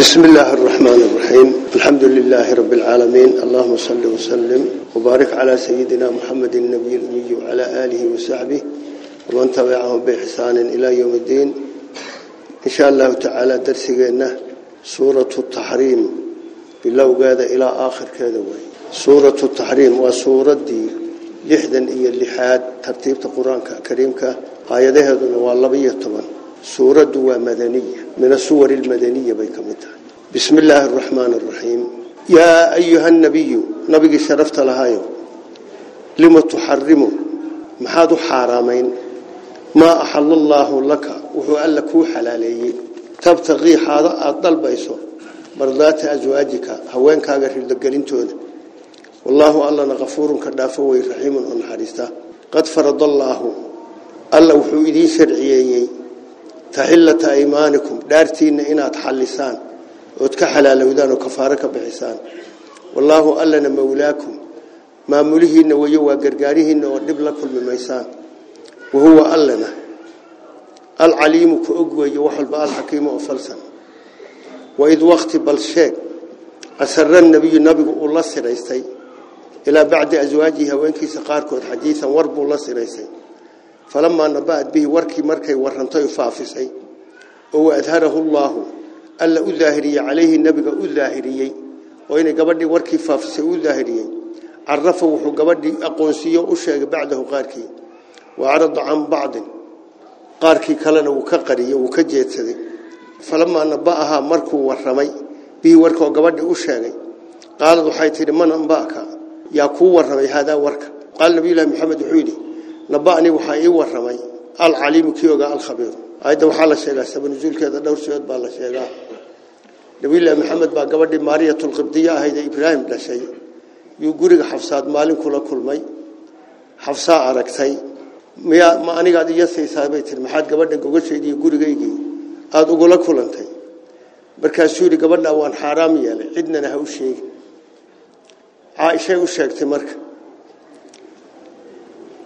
بسم الله الرحمن الرحيم الحمد لله رب العالمين اللهم صل وسلم وبارك على سيدنا محمد النبي الأمي وعلى آله وصحبه ومن تبعهم بإحسان إلى يوم الدين إن شاء الله تعالى درسنا سورة التحريم بالله قاد إلى آخر كذا سورة التحريم وسورة دي لحدا إيا اللحاد ترتيب القرآن كريم آياته ذنوال لبيه طبعا suuraddu waa madaniya min asuwar almadaniya bay ka mid tahay bismi illaahi araxmaani araxiim yaa ayuha annabiyu nabigii sharafta lahaayo lima tuxarimu maxaad u xaaraamayn maa axalla allaahu laka wuxuu alla kuu xalaaleeyey tabtaqii xaado aada dalbayso mardaata aswaajika haweenkaaga rildogelintooda wallaahu allana kafuurun ka dhaafo wey raxiimun oo naxariista qad farada allaahu alla wuxuu idiin sharciyeeyey tahillata aymaanikum dhaartiinna inaad xallisaan ood ka xalaalowdaan oo kafaaro ka bixisaan wallaahu allana mawlaakum maamulihiinna wayo waa gargaarihiinna oo dhib la kulmi maysaan wa huwa allana alcaliimu ka og weeyo wax walba alxakiimu oo falsan waid wakti bal sheeg casara nebiyu nabigu uu la siraystay ilaa bacdi aswaajihi haweenkiisa qaarkood xadiisan war buu la siraystay فلما نبأت به وركي مركي ورنتي فافسي هو أظهره الله ألا أظهري عليه النبي أظهري وين قبضي وركي فافسي أظهري عرفه وحو قبضي أقونسية أشياء بعده قاركي وعرض عن بعض قاركي كلنا وكقري وكجيتسدي فلما نبأها مركو ورمي به وركو قبضي قال ذو حيث من أنبأك يا كو ورمي هذا ورك قال النبي محمد حيلي naba'ni waxaa ii waramay alcaliimu kii ogaa alkhabiir ayadda waxaa la sheegaa sabanuzuulkeeda dhowr siyood baa la sheegaa nabiylaahi maxamed baa gabadhii maariyatulqibdiya ahayde ibraahim dhashay yuu guriga xafsaad maalin kula kulmay xafsaa aragtay miyaa ma anigaad iyo saysaa bay tiri maxaad gabadhan gogoshaydii gurigaygii aada ugula kulantay markaasuu yidhi gabadhaa waan xaaraam yeelay cidnana ha u sheegi caaishay u sheegtay marka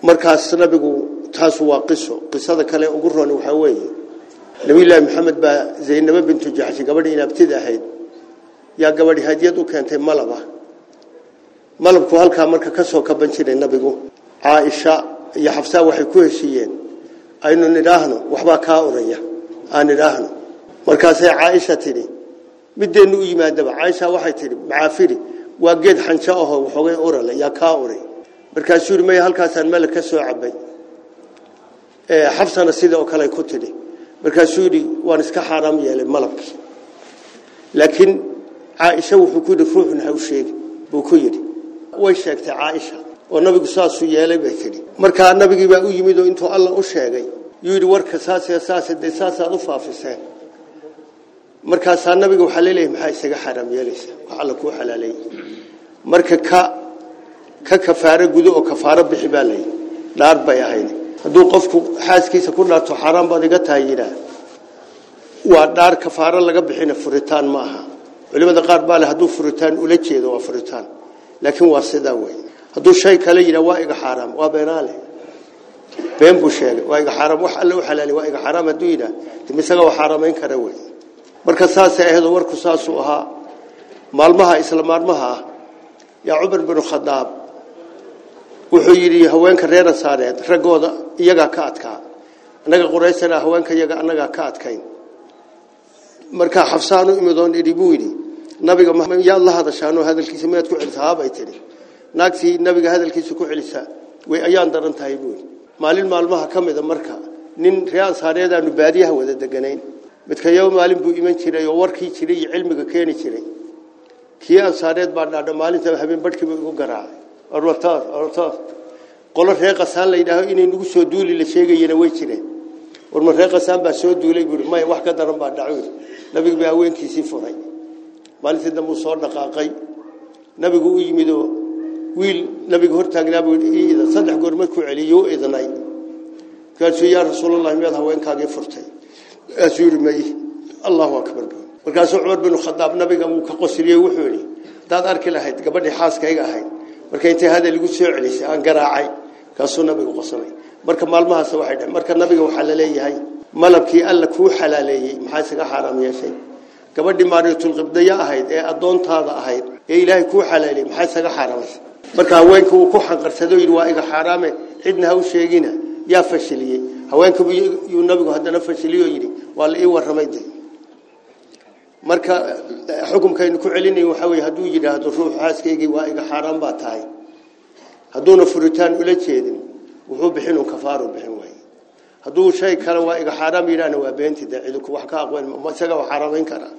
markaas nabigu taasu waa qiso qisada kale ugu roon waxaa weeye nabiyullaahi maxamed baa zaynabo bintu jaxshi gabadhii inaabtida ahayd yaa gabadhi hadiyad u keentay malaba malabku halkaa marka ka kaban jiray nabigu caaisha iyo xabsaa waxay ku heshiiyeen aynu nidhaahno waxbaa kaa oraya aan nidhaahno markaasay caaisha tidhi middeennu u yimaadaba caaisha waxay tidhi macaafiri waa geed xanjo ahoo waxoogay orale yaa kaa oray markaasuu yiri may halkaasaan mala ka soo cabay ee xabsana sida oo kale ku tiri markaasuu yiri waan iska xaraam yeelay malab laakiin Aisha wuxuu ku yiri ruuxun ha u sheeg buu ku yiri way sheegtay Aisha oo nabigu saas u yeelay bay tiri marka nabigii baa u yimid oo intuu Allah u sheegay yiri warka saas ee saas ee saas aad u faafiseen markaas nabigu waxa maxay isaga xaraam yeelaysaa waxa la ku xalaalay marka ka ka kafaaro gudo oo kafaaro bixi baa lahayd dhaar bay ahayd hadduu qofku xaaskiisa ku dhaarto xaaraan baad iga tahay yidhaah waa dhaar kafaaro laga bixina furitaan ma aha culimada qaar baa leh hadduu furitaan ula jeedo waa furitaan laakiin waa sidaa wey hadduu shay kale yidhah waa iga xaaraam waa beenaale been buu sheegay waa iga xaaraam wax alle u xalaali waa iga xaaraam hadduu yidhaah dib isaga waa xaaraamayn kara wey marka saasay ahayd warku saasuu ahaa maalmaha isla maalmaha ah yaa cumar binu khadaab wuxuu yiri haweenka reer saareed ragooda iyaga ka adkaa anaga quraysana haweenka iyaga anaga ka adkayn markaa xabsaanu imidoon idhi buu yidhi nabiga yaa la hadashaanoo hadalkiisa miyaad ku celisaa bay tiri naagtii nabiga hadalkiisa ku celisaa way ayaan darantahay buu yidhi maalin maalmaha kamida marka nin reer aanu baadiyaha wada deganayn midkayaba maalin buu iman jiray oo warkii jiray iyo cilmiga keenay jiray kiya saareed baa dhaadha maalinta habeen badkii ugu garaacay arotaad arotaad qolo reer qasaan la yidhaaho inay nagu soo duuli la sheegayana way jireen warma reer qasaan baa soo duulay buuri maya wax ka daran baa dhacuur nabigu baa haweenkiisii furay maalintii dambe uu soo dhaqaaqay nabigu u yimidoo wiil nabiga hor taagnaa buu ii idan saddex goor markuu celiyey u idnay kaasuu yaa rasuulallahi miyaad haweenkaagii furtay kaasuu yidhi may allahu akbar markaasuu cumar binu khadaab nabiga wuu ka qosliyey wuxuu yidhi haddaad arki lahayd gabadhii xaaskayga ahayd marka intay hadal igu soo celisay aan garaacay kaasuu nabigu qosanay marka maalmahaas waxay dhaceen marka nabiga waxa la leeyahay malabkii alla ku xalaaleeyay maxaa isaga xaraam yeeshay gabadhii maariyatul qibdaya ahayd ee adoontaada ahayd ee ilaahay ku xalaaleeyay maxaa isaga xaraamaysa marka haweenku uu ku xanqarsado yiri waa iga xaraame cidna ha u sheegina yaa fashiliyay haweenku yuu nabigu haddana fashiliyo yiri waa la ii waramaydii marka xukumkaynu ku celinay waxa way haduu yidhaahdo ruux haaskaygi waa iga xaraam ba tahay haduuna furitaan ula jeedin wuxuu bixin bixinun kafaaro bixin way haduu shay kale waa iga xaraam yidhaahna waa beenti dee cidu wax ka aqoon ma isaga waa xaaraamayn karaa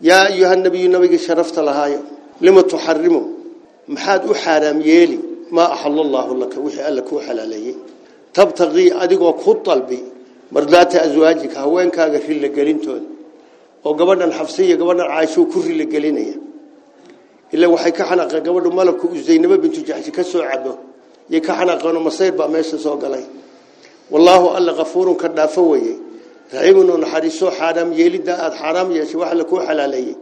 yaa ayuha nabiyyu nabiga sharafta lahaayo lima tuxarimu maxaad u xaraam yeeli ma ahallallahu allaahu laka wixii alla ku xalaaleeyey tabtaqi adigoo ku talbi mardaata azwaajika haweenkaaga la galintood oo gabadhan xafsa iyo gabadhan caaisho ku rili gelinaya ilaa waxay ka xanaaqay gabadhu malabku zeynaba bintu jaxsi ka soo cabo iyo ka xanaaqeen masayid ba meesha soo galay wallahu alla ghafurun ka dhaafa waye raxiimun oo xaram yeelida aad xaram yeeshi wax la ku xalaaleeyay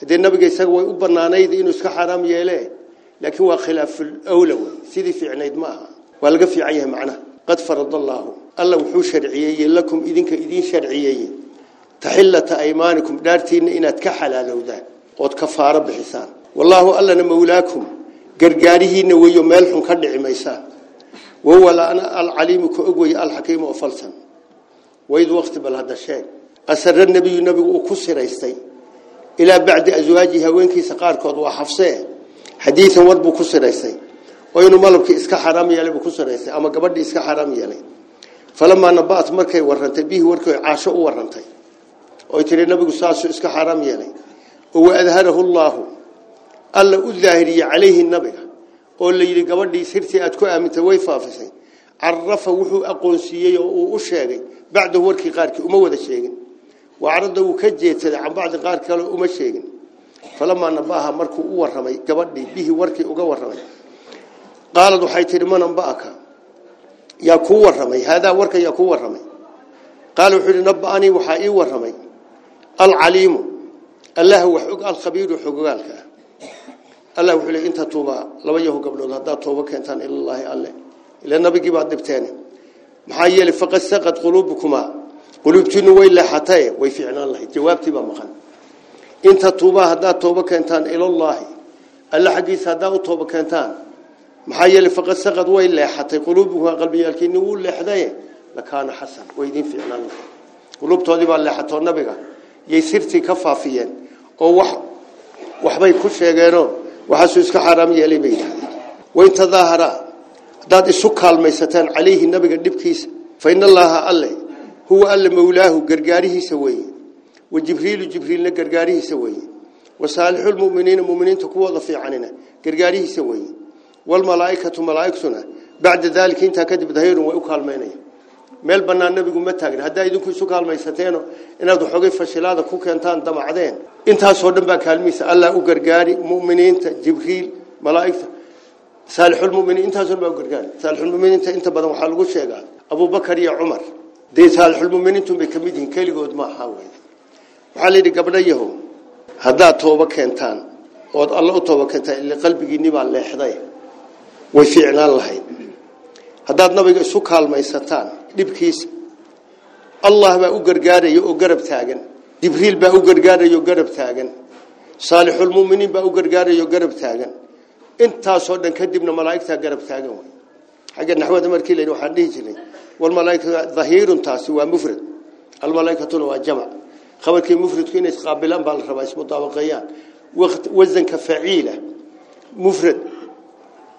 hadee nabiga isaga way u banaanayd inuu iska xaram yeele laakiin waa khilaaf awlaw sidii fiicnayd ma aha waa laga fiican macna qad farad allahu alla wuxuu sharciyay lakum idinka idin sharciyay تحلة أيمانكم دارتين إن تكحل على ودان وتكفار بحسان والله ألا نمولاكم قرقاره نوي ملح كدع ميسان وهو لأنا العليم كأقوي الحكيم وفلسن وإذ وقت بل هذا الشيء أسر النبي النبي وكسر يستي إلى بعد أزواجها سقار سقاركود وحفصة حديثا ورب كسر يستي وينو مالك إسكا حرام يالي بكسر يستي أما قبل إسكا حرام يالي فلما نبأت مركي ورنتي به وركي عاشق ورنتي oo tiri nabigu saas iska xaraam yeelay oo wadharahu allah alla u dhaahiriya calayhi nabiga oo la yiri gabadhii sirtii aad ku aamintay way faafisay عرفه وحو أقونسيي وأشيغي بعد وركي قارك وما ودا شيغن وعرضه وكجيت عن بعض قارك وما شيغن فلما نباها مركو ورمي قبضي به وركي وقورمي قال دحيت لمن انبأك يا كو ورمي هذا ورك يا كو ورمي قالوا حلي نبأني وحائي ورمي العليم الله هو حق الخبير حقالك الله وحول انت توبه لو يهو قبل هذا توبه كانت الى الله الله الى النبي بعد دبتاني محايل فقد سقط قلوبكما قلوبتين ويلا حتى ويفعل الله جوابتي بمقن انت توبه هذا توبه كانتان الى الله الله حديث هذا توبه كانتان محايل فقد سقط ويلا حتى قلوبها قلبيالك انه ولا حدايه لكان حسن ويدين فعل الله قلوبتودي بالله حتى النبي يثيرتي كفافيا أو وح وحبي كل شيء غيره وحسوس كحرام يلي بيه وين تظاهرة داد السكال ميستان عليه النبي قد بكيس فإن الله قال هو قال مولاه قرقاره سوي وجبريل وجبريل قرقاره سوي وصالح المؤمنين المؤمنين تكوى ضفي عننا قرقاره سوي والملائكة ملائكتنا بعد ذلك انت كدب ظهير ويكال مينيه meel banaan nabigu ma taagin haddaa idinku isu kaalmaysateeno inaad waxoogay fashilaada ku keentaan damacdeen intaasoo dhan baa kaalmihiisa allah u gargaari muminiinta jibriil malaa'igta saalixulmuminiin intaasoo dhan baa u gargaari saalixulmuminiinta inta badan waxaa lagu sheegaa abubakar iyo cumar dee saalixulmuminiintu bay ka mid yihiin keligood ma ahaa wey waxaa layidhi gabdha yahow haddaad tooba keentaan ood alla u tooba keentaan ille qalbigiinni baa leexday way fiicnaan lahayd haddaad nabiga isu kaalmaysataan dhibkiisa allah baa u gargaaraya oo garab taagan jibriil baa u gargaaraya oo garab taagan Saalihul muuminiin baa u gargaaraya oo garab taagan intaasoo dhan ka dibna malaa'ikta garab taagan way xagga naxwada markii leeyahay waxaan dhigi jiray wal malaa'ikatu dhahirun taasi waa mufrad al malaa'ikatu waa jamaa khabarkii mufradku inay isqaabilaan baa la rabaa isbu taabaqayaan waqt wazn ka fa'ila mufrad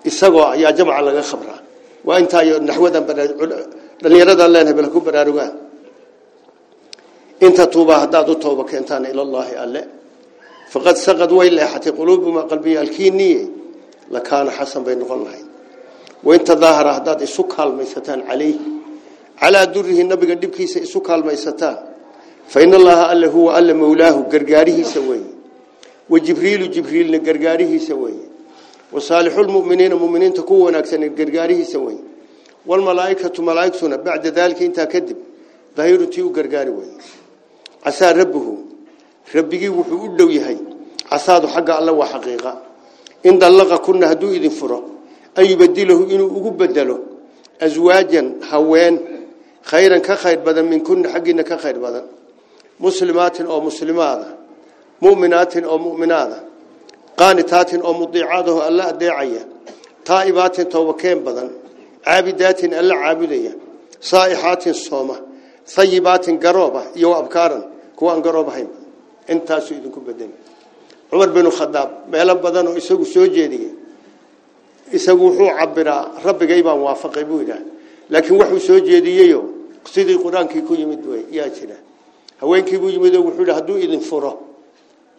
isagoo ayaa jamaa laga khabraa waa intaa naxwadan dhalinyarada leen hebel ku baraarugaa inta tuuba haddaad u tooba keentaan ilallaahi alle faqad saqad way leexatay quluubumaa qalbiyaalkiinniye la kaana xasan bay noqon lahayd wain tadaahara haddaad isu kaalmaysataan calayhi calaa durihi nabiga dhibkiisa isu kaalmaysataan fa in allaaha alle huwa alle mowlaahu gargaarihiisa weeye wa jibriilu jibriilna gargaarihiisa weeye wa saalixulmuminiina muminiinta ku wanaagsan gargaarihiisa weeye والملائكة ملائكتنا بعد ذلك انت كذب ظهيرتي وقرقاري وين عسى ربه ربي وحو أدو يهي عساد حق الله وحقيقة إن دلغ كنا هدو إذن فره أي يبدله إنه أقبدله أزواجا هوان خيرا كخير بدن من كن حقنا كخير بدن مسلمات أو مسلمات مؤمنات أو مؤمنات قانتات أو مضيعات الله داعية طائبات توكين بدن عابدات ألا عابدية صائحات صومة طيبات قروبة يو أبكارا كوان قروبة هيم انت سيدكم بدين عمر بن الخطاب ميلان بدنو إساقو سوجيدي إساقو وحو عبرا رب قيبا موافق بويدا لكن وحو سوجيدي يو سيدي القرآن كي كو يمدوي يا جنا هوين كي بو يمدو وحو لهدو إذن فرو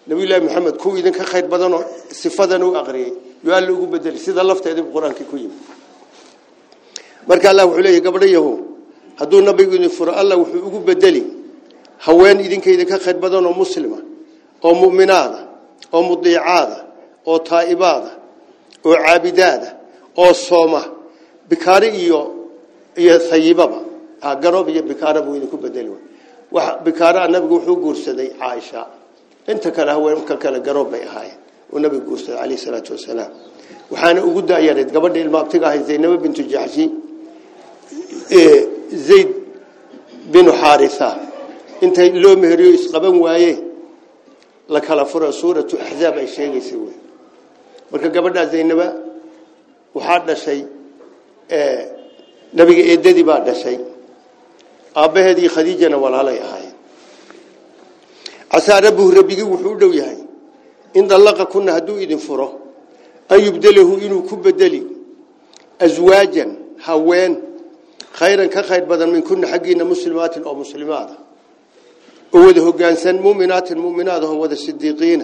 نبي الله محمد كو إذن كخير بدنو صفدنو أغري يقال له بدل سيدا لفتا إذن القرآن كي كو يمدوي marka allah wuxuu leeyahay gabadhayahow hadduu nabigu idin furo allah wuxuu ugu bedeli haween idinkayda ka khayr badan oo muslima oo mu'minada oo mudiicaada oo taa'ibaada oo caabidaada oo sooma bikaari iyo iyo sayibaba agarob iyo bikaara buu idinku bedeli wax bikaara nabigu wuxuu guursaday caaisha inta kale haweenka kale garoob bay ahaayeen oo nabigu guursaday calayhi salaatu wasalaam waxaana ugu daayareed gabadha ilmaabtiga ahayd zaynabo bintu jaxshi zayd binu xaarisa inta loo meheriyo isqaban waaye la kala fura suuratu axzaab ay sheegaysa wey marka gabadhaa zaynaba waxaa dhashay nabiga eedadii baa dhashay aabbaheedii khadiijana walaalay ahaayeen casaa rabbuhu rabbigii wuxuu u dhow yahay in dallaqa kunna hadduu idin furo an yubdelahu inuu ku bedeli aswaajan haween خيرا كخير بدل من كنا حقينا مسلمات أو مسلمات وذا هجانسن مؤمنات مؤمنات هو وذا الصديقين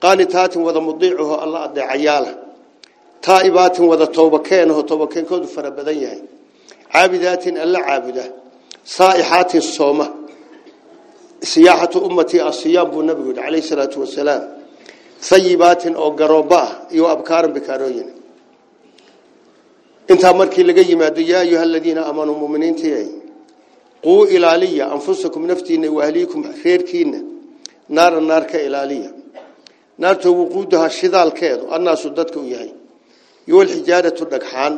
قانتات وذا مضيعه الله أدى عياله تائبات وذا توبكينه توبكين كود فربدنيه عابدات ألا عابدة صائحات الصومة سياحة أمتي الصيام بالنبي عليه الصلاة والسلام ثيبات أو قروباه يو أبكار بكاروين inta markii laga yimaado yaa ayuha aladiina aamanu mu'miniintii quu ilaaliya anfusakum naftiina wa ahliikum reerkiina naara naar ka ilaaliya naarta wuquudaha shidaalkeedu annaasu dadka u yahay yowal xijaaratu dhagxaan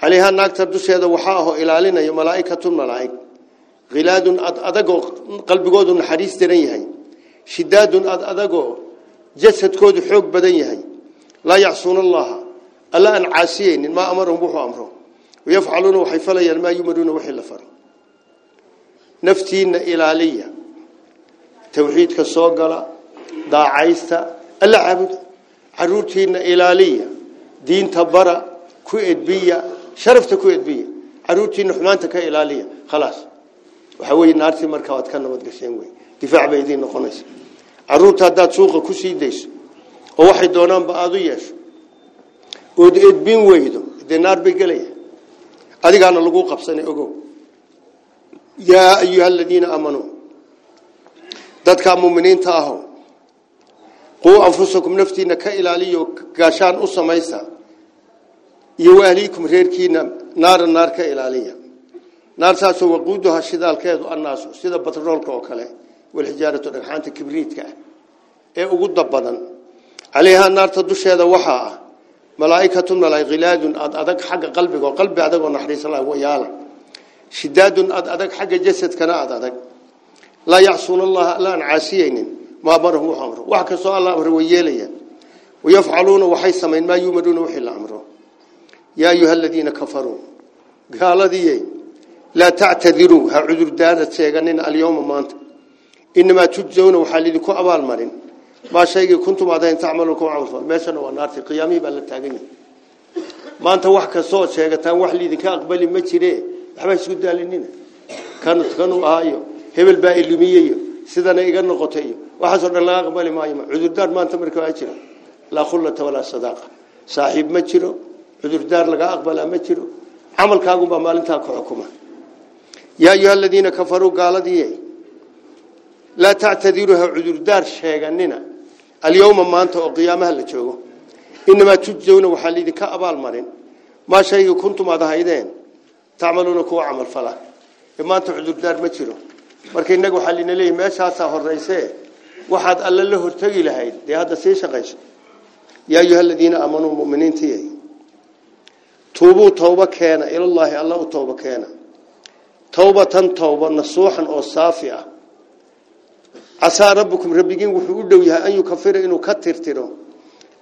calayhaa naagta dusheeda waxaa ahoo ilaalinaya malaa'ikatun malaa'ig khilaadun ad adagoo qalbigoodu naxariis daran yahay shidaadun ad adagoo jasadkoodu xoog badan yahay laa yacsuuna ألا أن عاسيين ما أمرهم بوحوا أمره ويفعلون وحيفليا ما يمرون وحي لفر نفتين إلالية توحيد الصغرى دا عيستا ألا عبد عروتين إلالية دين تبرا كويت بيا شرفت كويت بيا عروتين حمانتك إلالية خلاص وحوي النار في مركبات كنا متقسمين وين دفاع بيدين نخنس عروت هذا سوق كسيديس واحد دونام بعضو يش ood edbin weydo dee naar bay gelaya adigaana lagu qabsanay ogow yaa ayuha aladiina aamanuu dadkaa muminiinta aho quu anfusakum naftiina ka ilaaliyo gaashaan u samaysa iyo waahliikum reerkiina naara naar ka ilaaliya naartaasoo waquuduha shidaalkeedu annaasu sida batroolka oo kale walxijaaratu dhagxaanta kibriidka ah ee ugu dab badan calayhaa naarta dusheeda waxaa ah ملائكة ملائغلاد أد أدك حق قلبك وقلب أدك ونحريص الله ويالا شداد أد حق جسدك انا أد لا يعصون الله لا عاسيين ما أمره وحمره وحكى سؤال الله أمره وياليا ويفعلون وحي ما يمدون وحي الأمره يا أيها الذين كفروا قال ذي لا تعتذروا هعذر دادت سيغنين اليوم مانت إنما تجزون وحالي لكو أبال مرين ما شيء كنتم عدين تعملوا كم عمل ماشان ونارت قيامي بل تاجني ما أنت وح كصوت شيء كتان وح لي ذكاء قبل ما تشري حبا يسود داليننا كانوا كانوا آيو آه هبل باقي لمية سيدنا إيجان نقطية وحصل الله قبل ما يما عذر دار ما أنت مركب أجرا لا خلة ولا صداقة صاحب ما تشرو عذر دار لقى أقبل ما تشرو عمل كاغو بمال أنت حكومة يا أيها الذين كفروا قال دي إيه. لا تعتذروا عذر دار شيء جننا alyawma maanta oo qiyaamaha la joogo inamaa tujzawna waxaa laydinka abaalmarin maa shaygii kuntum aad ahaydeen tacmaluuna kuwa camal fala ee maanta cudurdaar ma jiro marka innaga waxaa layna leeyahy meeshaasaa horraysee waxaad alla la hortegi lahayd dee hadda sii shaqayso yaa ayuha aladiina aamanuu muminiintiiy tuubuu tawba keena ilallaahi alla u tawba keena tawbatan tawba nasuuxan oo saafi ah عسى ربكم ربكين وحو دويها أن يكفر إنو كترترو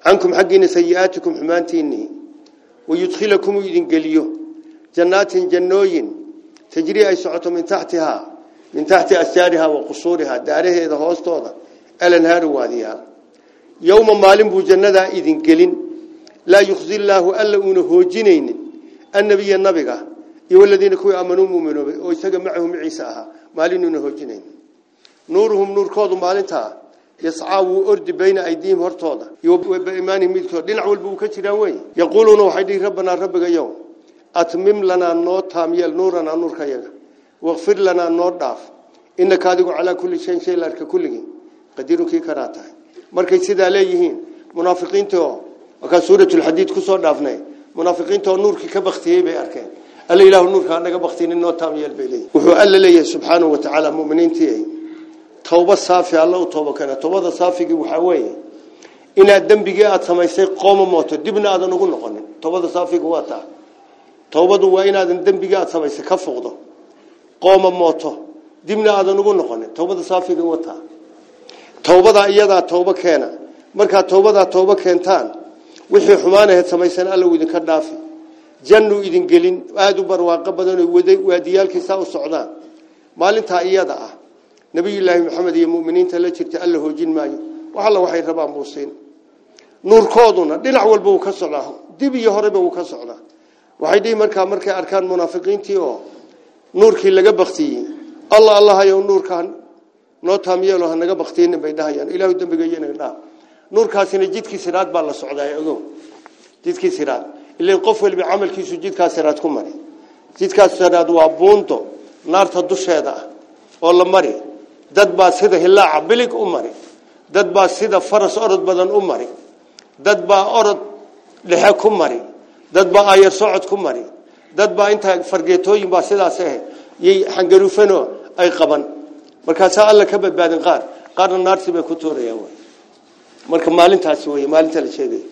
عنكم حقين سيئاتكم حمانتيني ويدخلكم يدنقليو جنات جنوين تجري أي سعطة من تحتها من تحت أشجارها وقصورها داره إذا هوستوضا الانهار واديها يوم مالين بو جندا يدنقلين لا يخزي الله ألا أنه جنين النبي النبي والذين كوي أمنوا مؤمنوا ويساق معهم عيسى مالين أنه جنين nuuruhum nuurkoodu maalintaa yascaa wuu ordi bayna aydiihim hortooda biimaanihim midkood dhinac walba uu ka jiraan wey yaquuluuna waxay dhihi rabbanaa rabbigayow atmim lanaa noo taamyeel nuuranaa nuurka yaga wakfir lanaa noo dhaaf inaka adigu calaa kulli shayin shay la arka kulligii qadiirunkii kanaa tahay markay sidaa leeyihiin munaafiqiinto wakaa suuratulxadiid kusoo dhaafnay munaafiqiintaoo nuurkii ka baktiyey bay arkeen alla ilaahu nuurkaa naga baktinin noo taamyeel bay leeyihin wuxuu alla leeyahay subxaanahu watacaala muminiintii توبة صافية الله وتوبة كنا توبة صافية وحوي إن الدنبجاء سمايسي قوم موت دبنا هذا نقول نقول توبة صافية واتا توبة وين هذا الدنبجاء سمايسي كفوضة قوم موت دبنا هذا نقول نقول توبة صافية واتا توبة إيادا توبة كنا مركا توبة توبة كنتان وحي حمانه سمايسي الله وإذن كنافي جنو إذن قلين آدو برواقبنا ودي وديالك ساو السعودان مالنتا إيادا أه نبي الله محمد يا مؤمنين تلاجر تأله جن ماي وحلا وحي ربا موسين نور قادنا دلعوا البو كسرهم دبي يهرب البو كسره وحي دي مركا مركا أركان منافقين تيو نور كي لقى بختي الله الله يا نور كان نوتهم يلا هن لقى بختين بيدها يعني إلى ودم بيجينا لا نور كاسين جد كي سرات بالله سعداء يقوم جد كي سرات اللي قف اللي بعمل كيس جد كاسرات كمري جد كاسرات وابونتو نار تدش هذا والله مري dad baa sida hilaaca bilig u mari dad baa sida faras orod badan u mari dad baa orod dhexe ku mari dad baa ayar socod ku mari dad baa intaa fargeetooyin baa sidaas ah yay xangarufano ay qaban markaasaa alla ka badbaadin qaar qaarna naartii bay ku tuurayaan marka maalintaasi wey maalinta la sheegay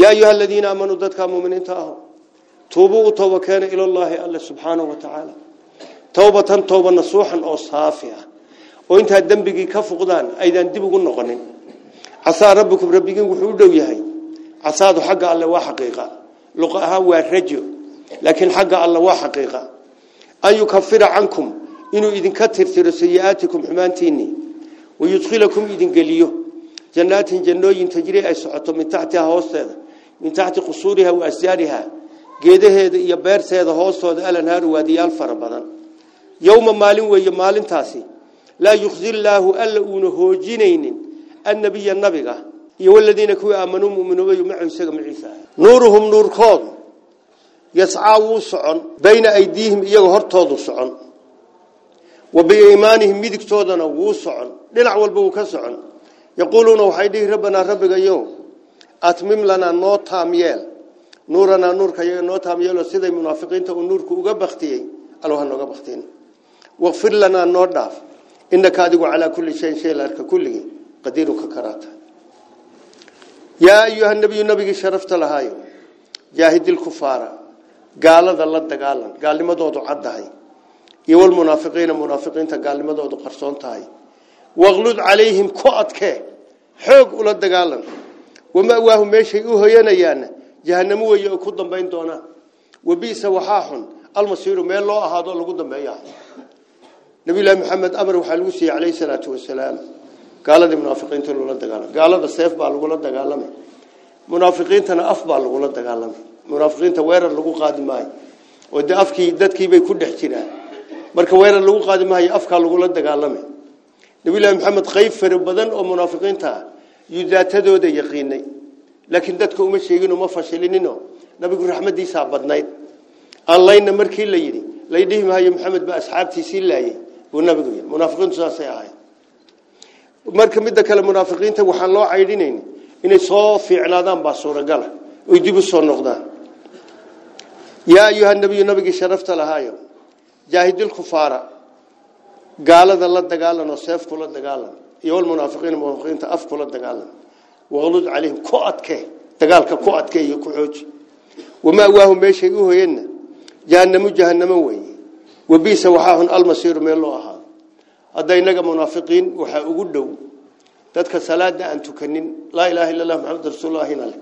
yaa ayuha aladiina aamanuu dadka muminiinta ah tuubuu u tooba keena ilallaahi alle subxaanahu wa tacaala towbatan tooba nasuuxan oo saafi ah oo intaad dembigii ka fuqdaan aydaan dib ugu noqonin casaa rabbikum rabbigiin wuxuu u dhow yahay casaadu xagga alle waa xaqiiqa luqa ahaan waa rajo laakiin xagga alle waa xaqiiqa an yukafira cankum inuu idinka tirtiro sayi'aatikum xumaantiinni wayudkhilakum idingeliyo jannaatin jannooyin tajri ay socoto min taxtiha hoosteeda min taxti qusuuriha wa asyaariha geedaheeda iyo beerteeda hoostooda alanhaaru waadiyaal fara badan yowma maalin weeye maalintaasi laa yukhzi illaahu alla uuna hoojinaynin annabiya nabiga iyo waladiina kuwii aamanuu muminuubayu macu isaga maciisa nuuruhum nuurkoodu yascaa wuu socon bayna aydiihim iyagoo hortoodu socon wa biimaanihim midigtoodana wuu socon dhinac walba wuu ka socon yaquuluuna waxay dhihi rabbanaa rabbigayow atmim lanaa noo taam yeel nuuranaa nuurka yaga noo taam yeelo siday munaafiqiinta uu nuurku uga baktiyey alloha nooga baktin waqfir lanaa noo dhaaf inaka adigu calaa kulli shayin shay la arka kulligii qadiiruka karaata yaa ayuha nabiyu nabigii sharafta lahaayo jaahidilkufaara gaalada la dagaalan gaalnimadoodu caddahay iyo walmunaafiqiina munaafiqiinta gaalnimadoodu qarsoon tahay waqlud calayhim ku adkee xoog ula dagaalan wama'waahu meeshay u hoyanayaanna jahanamo weeye oo ku dambayn doonaa wabi'sa waxaa xun almasiiru meel loo ahaado lagu dambeeyaa نبي الله محمد أمر وحلوسي عليه الصلاة والسلام قال دي منافقين تلو لا دقالم قال هذا السيف بالغو لا دقالم منافقين تنا أف بالغو لا دقالم منافقين توير لغو قادم ماي ودي أفكي دتكي بيكون دحتنا marka weerar lagu qaadi maayo afka lagu la dagaalamay nabi ilaahay maxamed qayb far badan oo munaafiqiinta yudaatadooda yaqiinay laakiin dadka uma sheegin uma fashilinin nabigu raxmadiisa badnayd aan layna markii la yiri laydhihi maayo maxamed ba asxaabtiisii laayay nabigu yii munaafiqiintu saasay ahayd marka midda kale munaafiqiinta waxaan loo caydhinayn inay soo fiicnaadaan baa suuragala oy dib u soo noqdaan yaa ayuha nabiyu nabigii sharafta lahaayo jaahidilkufaara gaalada la dagaalan oo seefkula dagaalan iyo almunaafiqiina munaafiqiinta afkula dagaalan waqlud calayhim ku adke dagaalka ku adke iyo ku xooji wamaa waahu meeshay u hoyanna jahannamu jahannamo weeye wabiisa waxaa xun almasiiru meel loo ahaado hadda innaga munaafiqiin waxaa ugu dhow dadka salaada aan tukanin laa ilaaha illa allah maxamed rasuullahina leh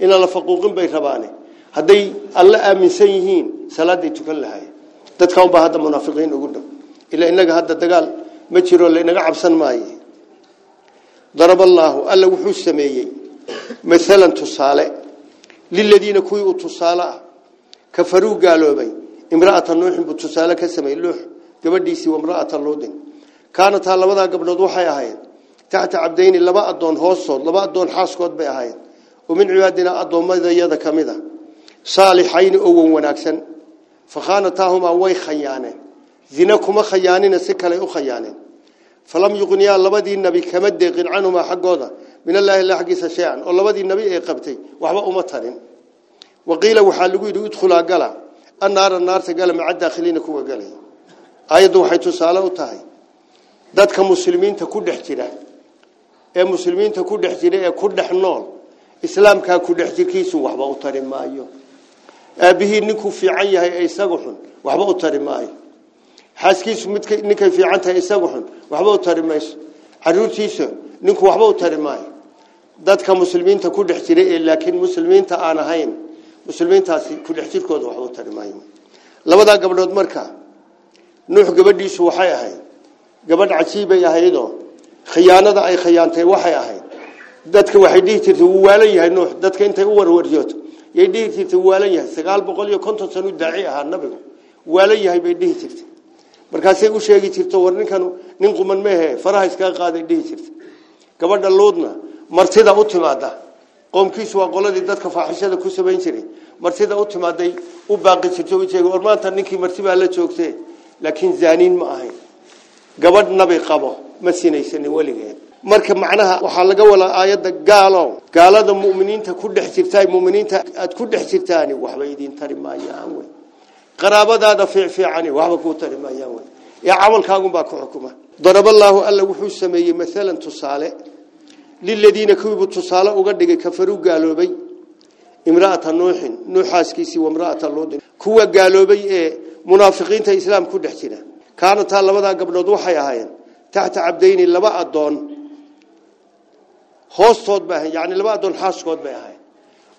inaan la faquuqin bay rabaane hadday alla aaminsan yihiin salaaday tukan lahaayeen dadka unbaa hadda munaafiqiin ugu dhow ilaa innaga hadda dagaal ma jiro laynaga cabsan maaye daraballaahu alla wuxuu sameeyey maalan tusaale liladiina kuwii u tusaale ah kafaruu gaaloobay imra'ata nuuxin buu tusaale ka sameeyey luux gabadhiisii wamra'ata luudin kaanataa labadaa gabdhood waxay ahayd taxta cabdayni laba adoon hoostood laba adoon xaaskood bay ahayd oo min cibaadinaa addoommadayada ka mid a saalixayni oo wan wanaagsan fakhaanataahumaa way khayaaneen dina kuma khayaanina si kaley u khayaaneen falam yuqniyaa labadii nebi kama deeqin canhumaa xaggooda min allaahi illa xaggiisa shay-an oo labadii nebi ay qabtay waxba uma tarin waqiila waxaa lagu yidhi idkhulaa gala النار النار تقال ما عدا خلينا كوا قالي أيده وحيتو سالو تاعي ذات كمسلمين تكود احترى يا مسلمين تكود احترى يا كود حنول إسلام كا كود احترى كيس وحبا أطر ما أيه أبيه نكو في عيها أي سقحن وحبا أطر ما أيه حاس كيس متك نك في عنتها أي سقحن وحبا أطر ما أيه عروت كيس نكو وحبا أطر ما أيه ذات كمسلمين تكود احترى لكن مسلمين تأنهين تا muslimiintaasi ku dhex jirkooda waxba u tari maayo labadaa gabdhood marka nuux gabadhiisu waxay ahayd gabadh cajiibay ahaydoo khiyaanada ay khiyaantay waxay ahayd dadka waxay dhihi jirtay wuu waalan yahay nuux dadka intay u warwaryooto yay dhihi jirtay wuu waalan yahay sagaal boqol iyo konton san u daaci ahaa nabigu waalan yahay bay dhihi jirtay markaasay u sheegi jirto war ninkan nin quman meehe faraha iskaga qaaday dhihi jirtay gabadha luudna martida u timaada qoomkiisu waa qoladii dadka faaxishada ku samayn jiray martida u timaaday u baaqi jirto jeeg war maanta ninkii marti baa la joogtee laakiin zaaniin ma ahayn gabadh nabi qabo ma sinaysanin weligeed marka macnaha waxaa laga walaa aayadda gaalo gaalada muminiinta ku dhex jirtaa muminiinta aad ku dhex jirtaani waxba idin tari maayaan wey qaraabadaada fiicfiicani waxba kuu tari maayaan wey ee camalkaagunbaa ku xukuma darab allaahu alla wuxuu sameeyey maalan tusaale liladiina kuwibu tusaale uga dhigay kafaruu gaaloobay imra'ata nuuxin nuuxaaskiisii wamra'ata luudin kuwa gaaloobay ee munaafiqiinta islaam ku dhex jira kaanataa labadaa gabdhood waxay ahaayeen taxta cabdayni laba adoon hoostood bay ahayn yacni laba adoon xaaskood bay ahayn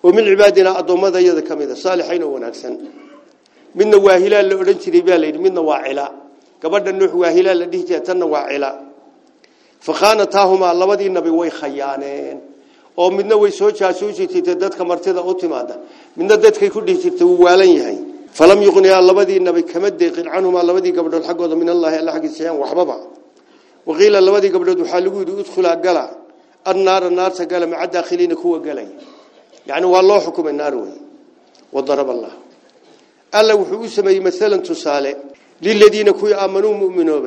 oo min cibaadinaa addoommadayada ka mid a saalixayn oo wanaagsan midna waa hilaal la odhan jiray baa layidhi midna waa cila gabadha nuux waa hilaal la dhihi jiray tanna waa cila فخانتهما لبدي النبي وي خيانين او مدنا وي سو جاسوسيتي تدد مرتده او تيمادا مدنا ددك كو ديسيتو والان يحي فلم يقن يا لبدي النبي كما ديقن عنهما لبدي قبل الحقود من الله الا حق سيان وحببا وقيل لبدي قبل دو حالو يدو ادخلا غلا النار النار سغلا مع داخلين كو غلا يعني والله حكم النار وي وضرب الله الا وحو سمي مثلا تساله للذين كو امنوا مؤمنوا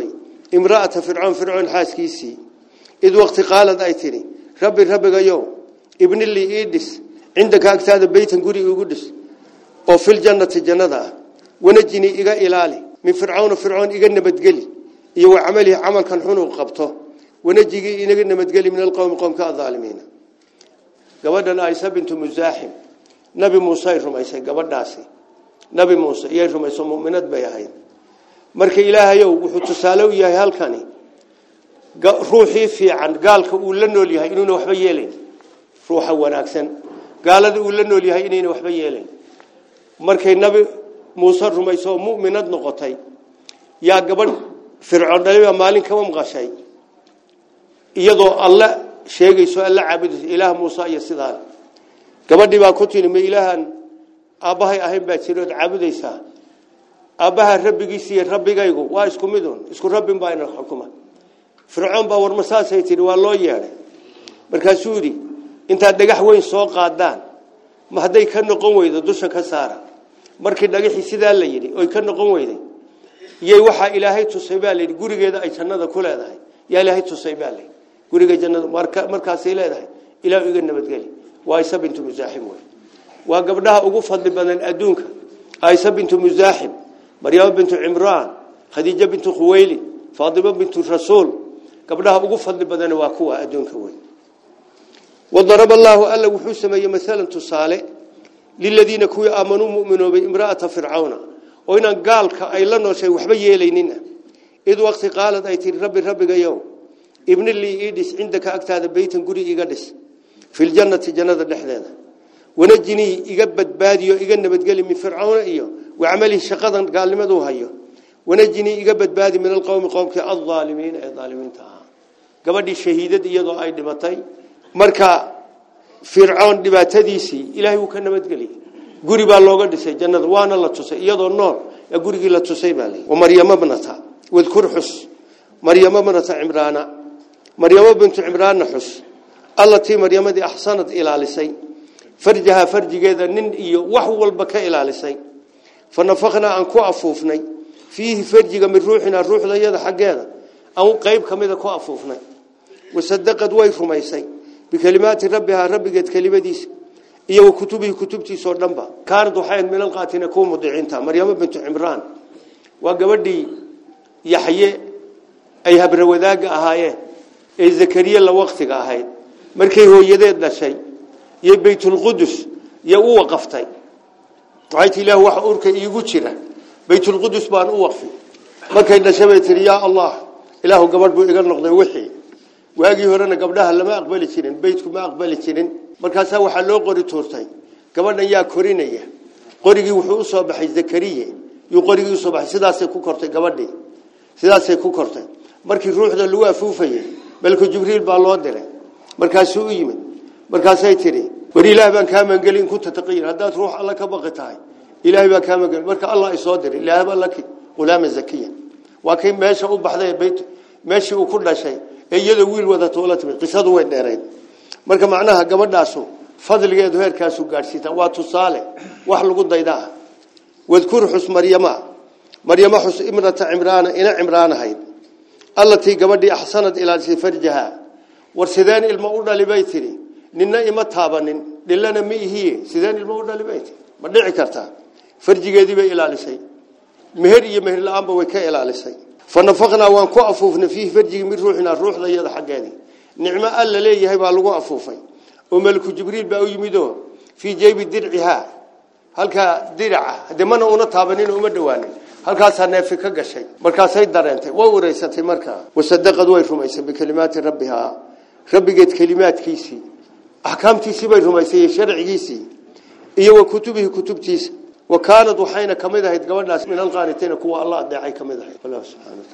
امرأة فرعون فرعون حاسكيسي إذ وقت قالت أيتني ربي ربي قيو ابن اللي إيدس عندك أكتاد بيتا قري وقدس وفي الجنة الجنة ونجني إيقا إلالي من فرعون فرعون إيقا نبتقلي إيو عمله عمل كان حنو قبطه ونجي إيقا نبتقلي من القوم قوم كالظالمين قبضنا عيسى بنت مزاحم نبي موسى رميسى قبضنا عيسى نبي موسى يا رميسى مؤمنات بيهين مركي إلهي وحو تسالو إياه هالكاني ruuxii fiican gaalka uu la nool yahay inuuna waxba yeelayn ruuxa wanaagsan gaalada uu la nool yahay inayna waxba yeelayn markay nabi muuse rumayso oo mu'minad noqotay yaa gabadh fircoon dhaliba maalin kaba maqashay iyadoo alle sheegayso alla caabudayso ilaah muuse iyo sidaa gabadhii baa ku tiri ma ilaahan aabbahay ahayn baa jirood caabudaysaa aabbaha rabbigiisiiyo rabbigaygu waa isku midun isku rabbin baa ina xukuma fircoon baa war masaasay tiri waa loo yeedhay markaasuu yidhi intaad dhagax weyn soo qaadaan ma hadday ka noqon weydo dusha ka saara markii dhagaxii sidaa la yidhi oy ka noqon weyday yay waxaa ilaahay tusay baa layidhi gurigeeda ay jannada ku leedahay yaa ilaahay tusay baa layidhi guriga jannada markaasay leedahay ilaa iga nabadgeli waa isa bintu musaaxim wey waa gabdhaha ugu fadli badan adduunka aisa bintu musaaxim maryamo bintu cimraan khadiija bintu khuweyli faadimo bintu rasuul gabdhaha ugu fadli badan waa kuwa addoonka weyn wadaraba allaahu alla wuxuu sameeyey maalan tusaale liladiina kuwii aamanuu muminoobay imra'ata fircawna oo inaan gaalka ay la nooshay waxba yeelaynina id waqti qaalad ay tihi rabbi rabbigayow ibni lii ii dhis cindaka agtaada beytan guri iga dhis filjannati jannada dhexdeeda wanajinii iga badbaadiyo iga nabadgeli min fircawna iyo wacamalihi shaqadan gaalnimaduu hayo wanajinii iga badbaadi min alqowmi qowmkii alaalimiina ee aalimiinta ah gabadhi shahiidad iyadoo ay dhibatay marka fir'aawn dhibaatadiisi ilaahay uu ka nabad nabadgeliyey guri baa looga dhisay jannad waana la tusay iyadoo nool gurigi la tusay baa leeyahay ومريم ابنتها واذكر حس مريم ابنت عمران مريم بنت عمران حس التي مريم دي احسنت الى لسي farjaha farjigeeda nin iyo wax walba ka ilaalisay fanafaqna an ku afuufnay fihi farjiga min ruuxina ruuxdayada xageeda aw qayb kamida ku afuufnay وصدقت ويف ما يسي بكلمات ربها رب قد كلمة ديس إياه وكتبه كتبتي صور لنبا كان ضحايا من القاتين كوم مضيعين مريم بنت عمران وقبدي يحيي أيها بروذاق أهاي أي زكريا لوقتك أهايه مركي هو يديد لشي يبيت القدس يأو وقفتي تعيت إله وحقورك يقول إيه بيت القدس بان أوقفي مركي لشبه يا الله إله قبر بو إغنق وحي waagii horena gabdhaha lama aqbali jirin baytku ma aqbali jirin markaas waxa loo qori toortay gabadhan ayaa korinaya qorigi wuxuu soo baxay zakariye yuu qorigii soo baxay sidaas ay ku kortay gabadhii ay ku kortay markii ruuxda lagu afuufay balka jibriil baa loo diray markaas uu yimid markaas ay tiri wari ilaah baan ka maangeli ku kunta hadaa ruux alla ka baqitaay tahay ilaahay baan kaa maangeli marka allah ay soo diray ilaahbaa laki ulaama zakiya waa kay meesha u baxday bayt meeshii uu ku dhashay iyada wiil wadato la timid qisadu way dheereed marka macnaha gabadhaasu fadligeedu heerkaasu gaadhsiisan waa tusaale wax lagu daydaa wadkur xus maryama maryama xus imrata cimraana ina cimraan ahayd allatii gabadhii axsanad ilaalisay farjaha war sideen ilmo u dhalibay tiri ninna ima taabanin dhillana ma ihiye sideen ilmo u dhalibay tiri ma dhici kartaa farjigeedii bay ilaalisay meher iyo meher la-aanba way ka ilaalisay فنفقنا وان كو افوفنا فيه فرجي من روحنا روحنا يدا حقادي نعمه الله ليهي با لو افوفاي وملك جبريل با يميدو في جيب درعها halka diraca hadamana una taabanin uma dhawaanin halkaas neefi ka gashay markaasay dareentay way wareysatay markaa wasadaqad way rumaysay bi kalimaati rabbiha rabbigeed kalimaadkiisi ahkaamtiisi bay rumaysay sharcigiisi iyo kutubihii kutubtiisa وكانت وحين كمدها قبلنا من القانتين كوا الله داعي كمدها فلا سبحانه